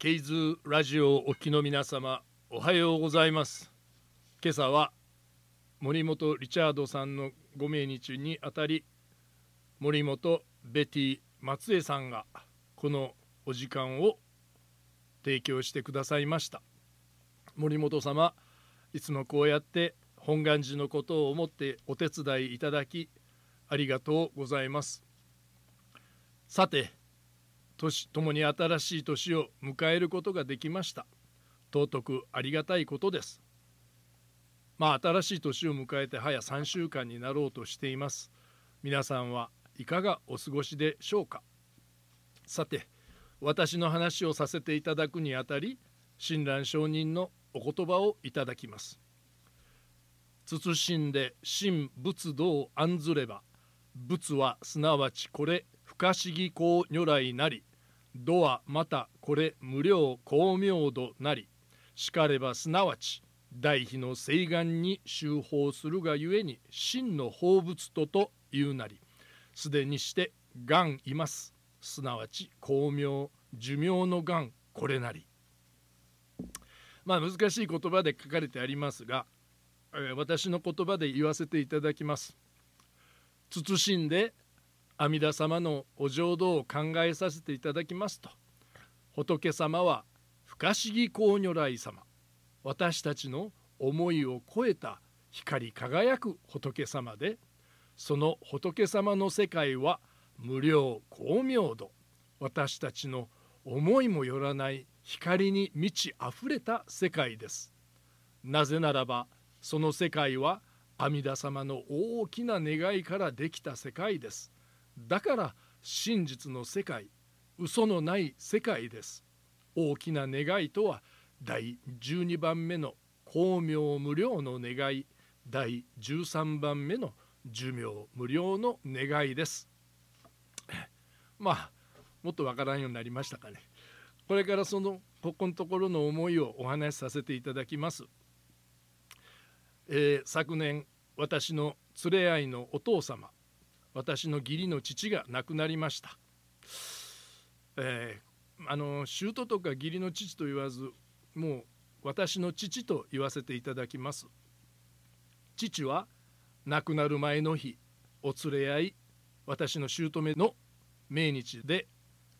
ケイズラジオお聞きの皆様おはようございます。今朝は森本リチャードさんのご命日にあたり森本ベティ松江さんがこのお時間を提供してくださいました。森本様いつもこうやって本願寺のことを思ってお手伝いいただきありがとうございます。さて年共に新しい年を迎えることができました。尊くありがたいことです。まあ新しい年を迎えて早3週間になろうとしています。皆さんはいかがお過ごしでしょうか？さて私の話をさせていただくにあたり親鸞上人のお言葉をいただきます。慎んで真仏道を案ずれば仏はすなわちこれ不可思議公如来なり度はまたこれ無料光明度なりしかればすなわち大悲の誓願に修法するがゆえに真の法仏とというなりすでにして願います。すなわち光明寿命の願これなり。まあ難しい言葉で書かれてありますが、え、私の言葉で言わせていただきます。慎んで阿弥陀様のお浄土を考えさせていただきますと。仏様は不可思議光如来様。私たちの思いを超えた光り輝く仏様でその仏様の世界は無料光明度。私たちの思いもよらない光に満ち溢れた世界です。なぜならばその世界は阿弥陀様の大きな願いからできた世界です。だから真実の世界嘘のない世界です。大きな願いとは第12番目の光明無料の願い。第13番目の寿命無料の願いです。まあもっとわからんようになりましたかね。これからそのここのところの思いをお話しさせていただきます、えー、昨年私の連れ合いのお父様私の義理の父が亡くなりました。えー、あの舅とか義理の父と言わずもう私の父と言わせていただきます。父は亡くなる前の日お連れ合い私の姑の命日で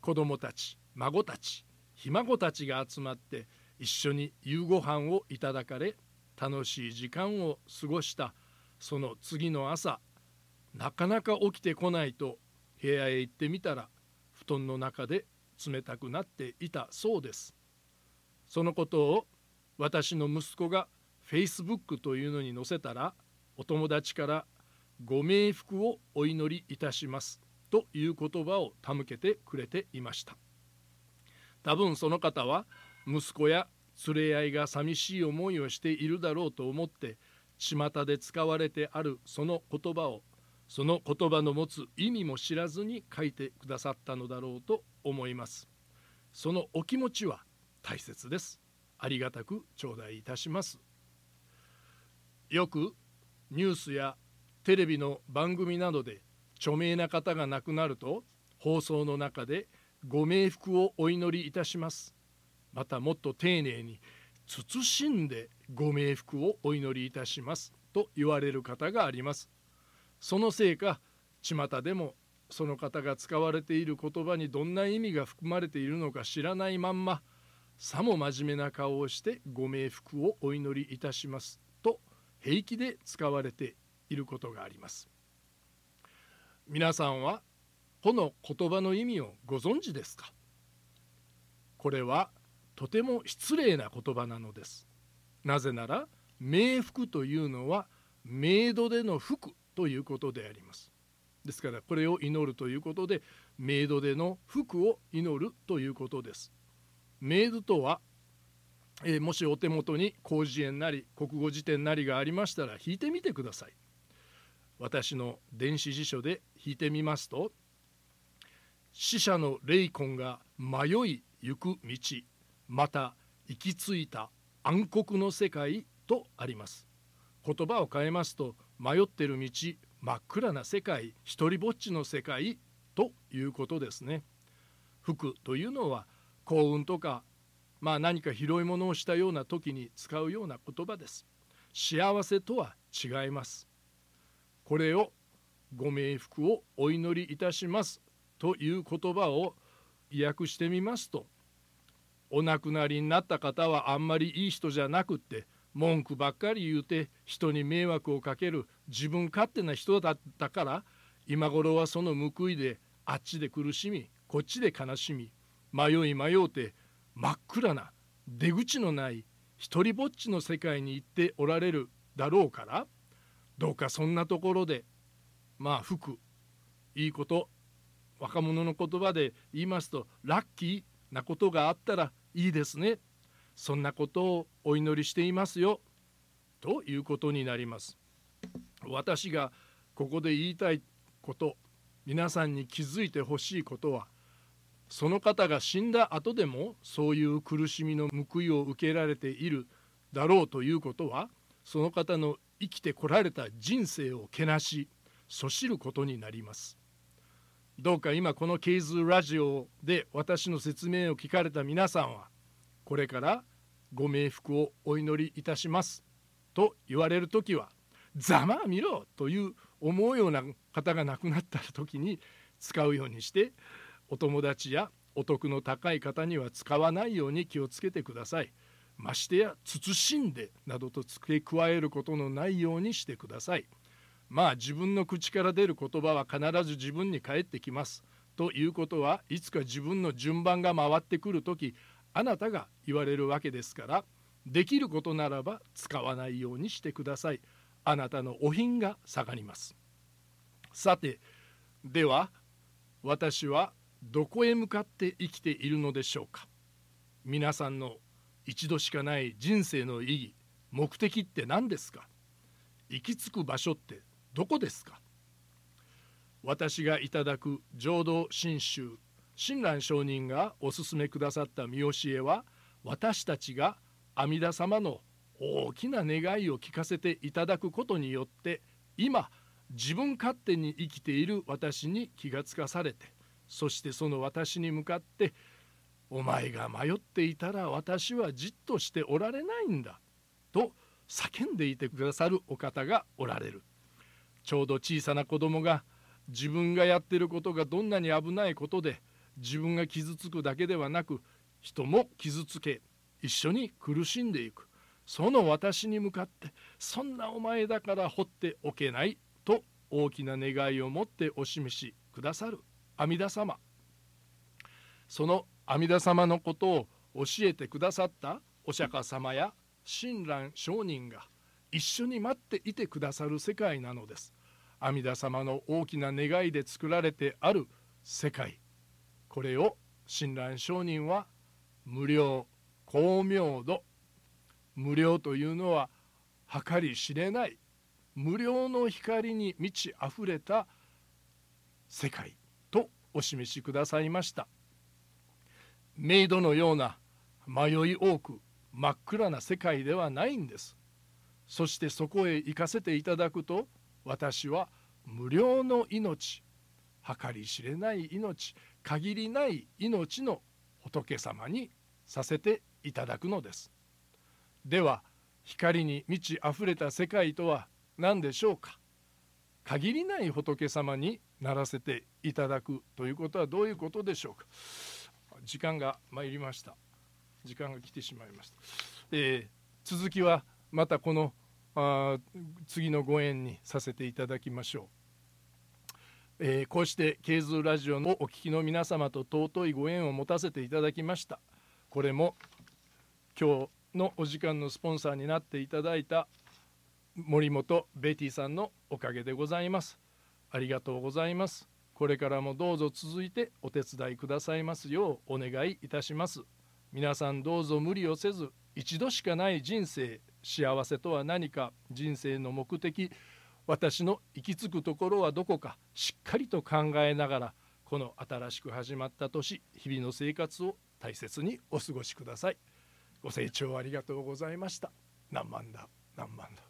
子供たち孫たちひ孫たちが集まって一緒に夕ご飯をいただかれ楽しい時間を過ごしたその次の朝なかなか起きてこないと部屋へ行ってみたら布団の中で冷たくなっていたそうです。そのことを私の息子が Facebook というのに載せたらお友達からご冥福をお祈りいたしますという言葉を手向けてくれていました。多分その方は息子や連れ合いが寂しい思いをしているだろうと思って巷で使われてあるその言葉をその言葉の持つ意味も知らずに書いてくださったのだろうと思います。そのお気持ちは大切です。ありがたく頂戴いたします。よくニュースやテレビの番組などで著名な方が亡くなると放送の中でご冥福をお祈りいたします。またもっと丁寧に慎んでご冥福をお祈りいたしますと言われる方があります。そのせいか巷でもその方が使われている言葉にどんな意味が含まれているのか知らないまんまさも真面目な顔をしてご冥福をお祈りいたします。と平気で使われていることがあります。皆さんはこの言葉の意味をご存知ですか？これはとても失礼な言葉なのです。なぜなら冥福というのは冥土での福ということであります。ですからこれを祈るということでメイドでの福を祈るということです。メイドとは、え、もしお手元に広辞苑なり国語辞典なりがありましたら引いてみてください。私の電子辞書で引いてみますと死者の霊魂が迷い行く道また行き着いた暗黒の世界とあります。言葉を変えますと迷ってる道真っ暗な世界一りぼっちの世界ということですね。福というのは幸運とかまあ何か広いものをしたような時に使うような言葉です幸せとは違いますこれをご冥福をお祈りいたしますという言葉を訳してみますとお亡くなりになった方はあんまりいい人じゃなくって文句ばっかり言うて人に迷惑をかける自分勝手な人だったから今頃はその報いであっちで苦しみこっちで悲しみ迷い迷うて真っ暗な出口のない一りぼっちの世界に行っておられるだろうからどうかそんなところでまあ服いいこと若者の言葉で言いますとラッキーなことがあったらいいですね。そんなことをお祈りしていますよということになります。私がここで言いたいこと皆さんに気づいてほしいことはその方が死んだ後でもそういう苦しみの報いを受けられているだろうということはその方の生きてこられた人生をけなしそしることになります。どうか今このケイズラジオで私の説明を聞かれた皆さんはこれからご冥福をお祈りいたしますと言われる時はざまあ見ろという思うような方が亡くなった時に使うようにしてお友達やお得の高い方には使わないように気をつけてください。ましてや慎んでなどと付け加えることのないようにしてください。まあ自分の口から出る言葉は必ず自分に返ってきます。ということはいつか自分の順番が回ってくる時あなたが言われるわけですからできることならば使わないようにしてください。あなたのお品が下がります。さてでは私はどこへ向かって生きているのでしょうか。皆さんの一度しかない人生の意義目的って何ですか。行き着く場所ってどこですか。私がいただく浄土真宗親鸞上人がおすすめくださった見教えは私たちが阿弥陀様の大きな願いを聞かせていただくことによって今自分勝手に生きている私に気がつかされてそしてその私に向かって「お前が迷っていたら私はじっとしておられないんだ」と叫んでいてくださるお方がおられる。ちょうど小さな子供が自分がやってることがどんなに危ないことで自分が傷つくだけではなく人も傷つけ一緒に苦しんでいく。その私に向かってそんなお前だから放っておけないと大きな願いを持ってお示しくださる阿弥陀様。その阿弥陀様のことを教えてくださったお釈迦様や親鸞上人が一緒に待っていてくださる世界なのです。阿弥陀様の大きな願いで作られてある世界。これを親鸞上人は無料光明度。無料というのは計り知れない無料の光に満ち溢れた世界とお示しくださいました。メイドのような迷い多く真っ暗な世界ではないんです。そしてそこへ行かせていただくと私は無料の命計り知れない命限りない命の仏様にさせていただくのです。では光に満ち溢れた世界とは何でしょうか？限りない仏様にならせていただくということはどういうことでしょうか？時間が参りました。時間が来てしまいました、えー、続きはまたこのあ次のご縁にさせていただきましょう。えー、こうしてケーズラジオのお聞きの皆様と尊いご縁を持たせていただきました。これも今日のお時間のスポンサーになっていただいた森本ベティさんのおかげでございます。ありがとうございます。これからもどうぞ続いてお手伝いくださいますようお願いいたします。皆さんどうぞ無理をせず一度しかない人生幸せとは何か人生の目的私の行き着くところはどこかしっかりと考えながらこの新しく始まった年日々の生活を大切にお過ごしください。ご清聴ありがとうございました。何万だ何万だ。